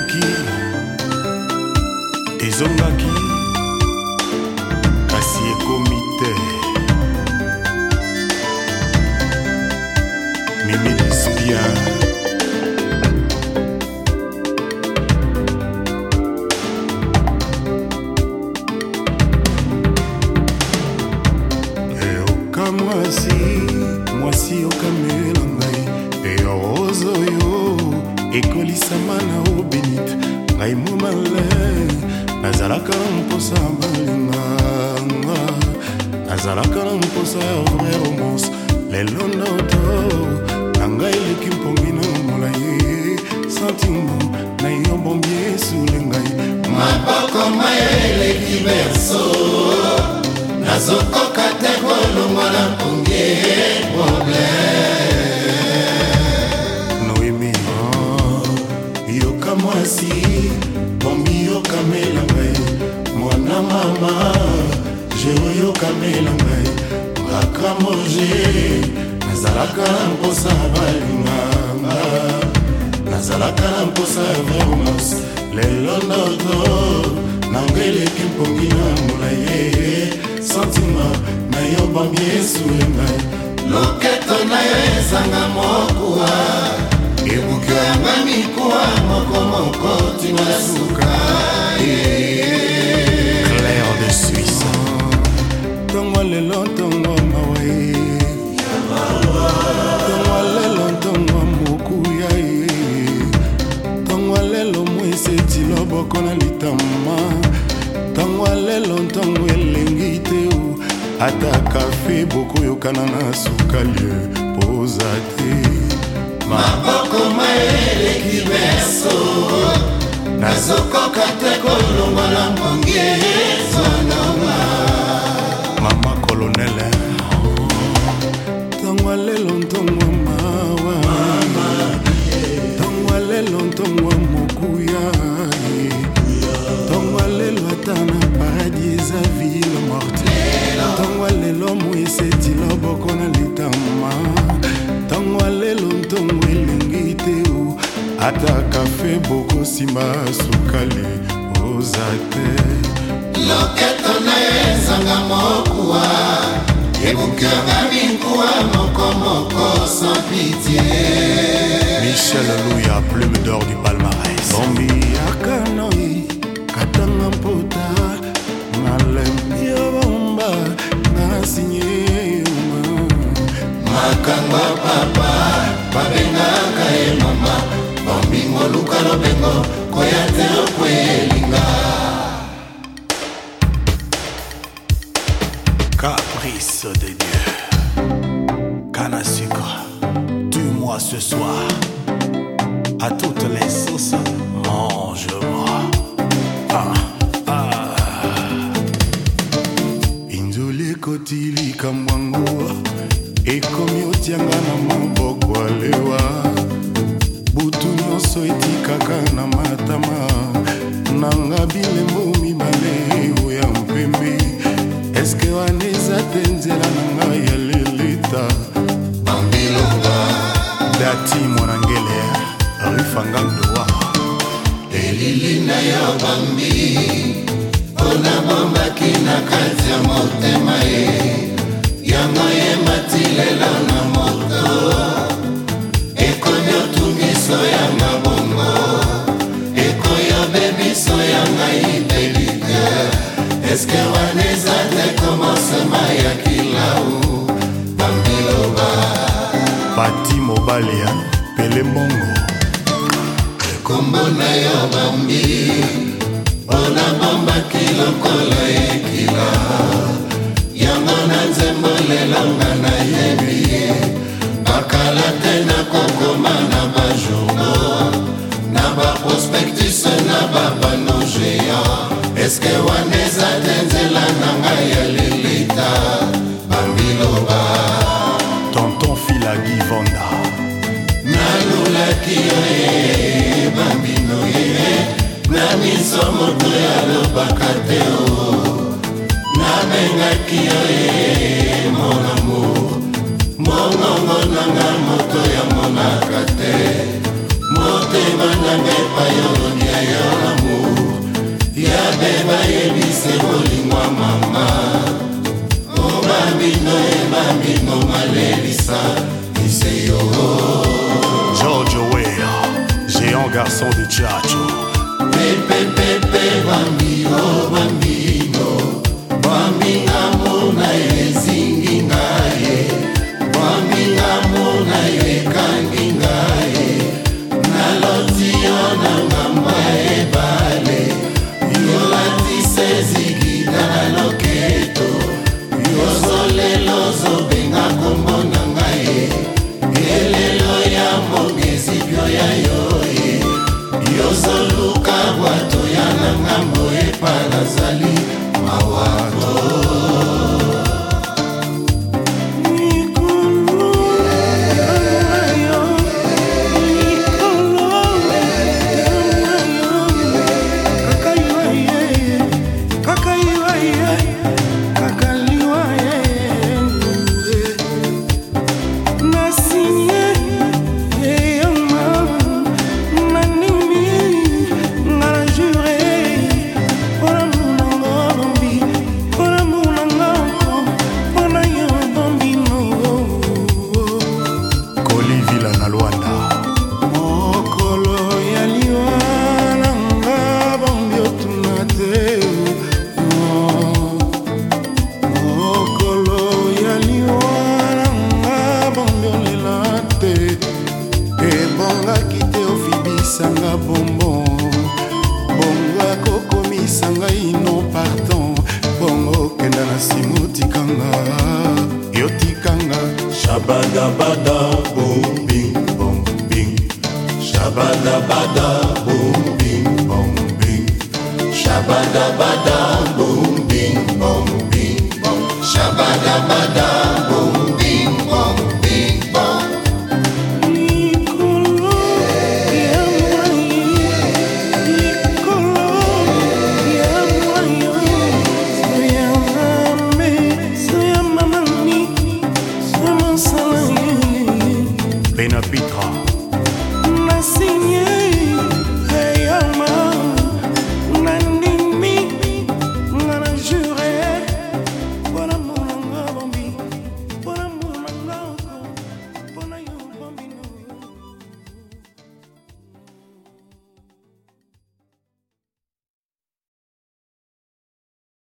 eleki ezongaki kasi ekomi te mimilisbia eyoka eh, mwasi mwasi yoka ekolisama na obénite ngai mo male nazalaka mposa balinganga nazalaka na mposa ya vrai romance lelo ndoto na ngai eleki mpongino molai santimo na yo bombi esule ngai maboko maya eleki berso nazokoka te kolongola mpongi mama jeoyokamela ngai makambo je nazalaka na mposa balinganga nazalaka na mposa ya vraimas lelo ndoto nanga eleki mpongi na molaye santima nayobambi yesu ye ngai loketo na yo ezanga mokuwa ebukio yanga mikuwa moko moko ntina suka yeah. tongwa lelo ntongwa mawa ye tongwa lelo ntongwa mokuya ye tongwa lelo mwese ti loboko na litama tongwa lelo ntongo elengi te o ata kafe bokoyokana na sukali poza te maboko mayeleki beso nazokoka te kolongwa na mongie ata kafe bokosima sukali oza te loketo na ye ezanga mokuwa ekokanga minkuwa mokomoko sans pitie michel louya plume d'or du palma caprice de dieu canne tue-moi ce soir à toutes les sauces mange-moi ah, ah. cotili comme eske wana eza te nzela na ngai ya lilita bambilonga dati mwana ngele rifangandowa elili na yo bambi mpona bombaki na kati ya motema ye yango yemati lelo eske wana eza te komasama ya kilau bamiloba pati mobali ya pele mbongo kombo na yo bambi mpona bambaki lokola ekila yango na nzembo lelonga nayebi bakala te na kokoma na bajourno na baprospectus na babana eske wana eza te nzela na ngai ya lilita bambiloba tonton filagi vonda nalulaki yo bambino ye na miso moto yalobaka te o nabengaki yo monamo mongongo nanga moto yamonaka te motema nanga epai olonia yo lamour yabe bayebise bolingwa mama o bambino e bambino malelisa liseyo george wea géant garçon de chacho pepepepe bambio oh, bambio Shabada bada boom bing bong bing. Shabada bada boom bing bong bing. Shabada bada.